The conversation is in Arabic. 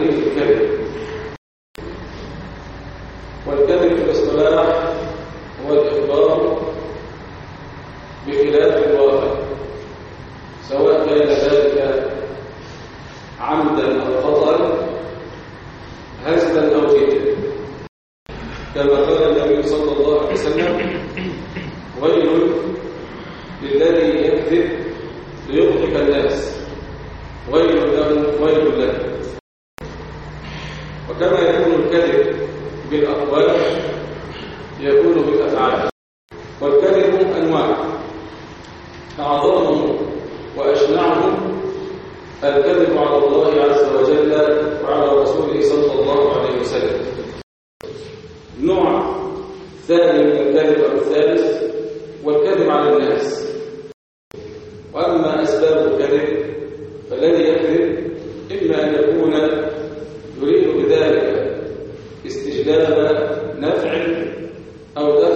الكذب والكذب في الاصطلاح هو الإخبار بخلاف الواقع سواء كان ذلك عمدا أو خطأ هزلا أو كما قال النبي صلى الله عليه وسلم ويل للذي يكذب ليضحك الناس. ويل له وكما يكون الكذب بالأقوال يكون بالأفعال. والكذب أنواع. أعظمهم وأشنعهم الكذب على الله عز وجل وعلى رسوله صلى الله عليه وسلم. نوع ثاني من الكذب أو الثالث والكذب على الناس. وأما أسباب الكذب استجابة نفع أو دفع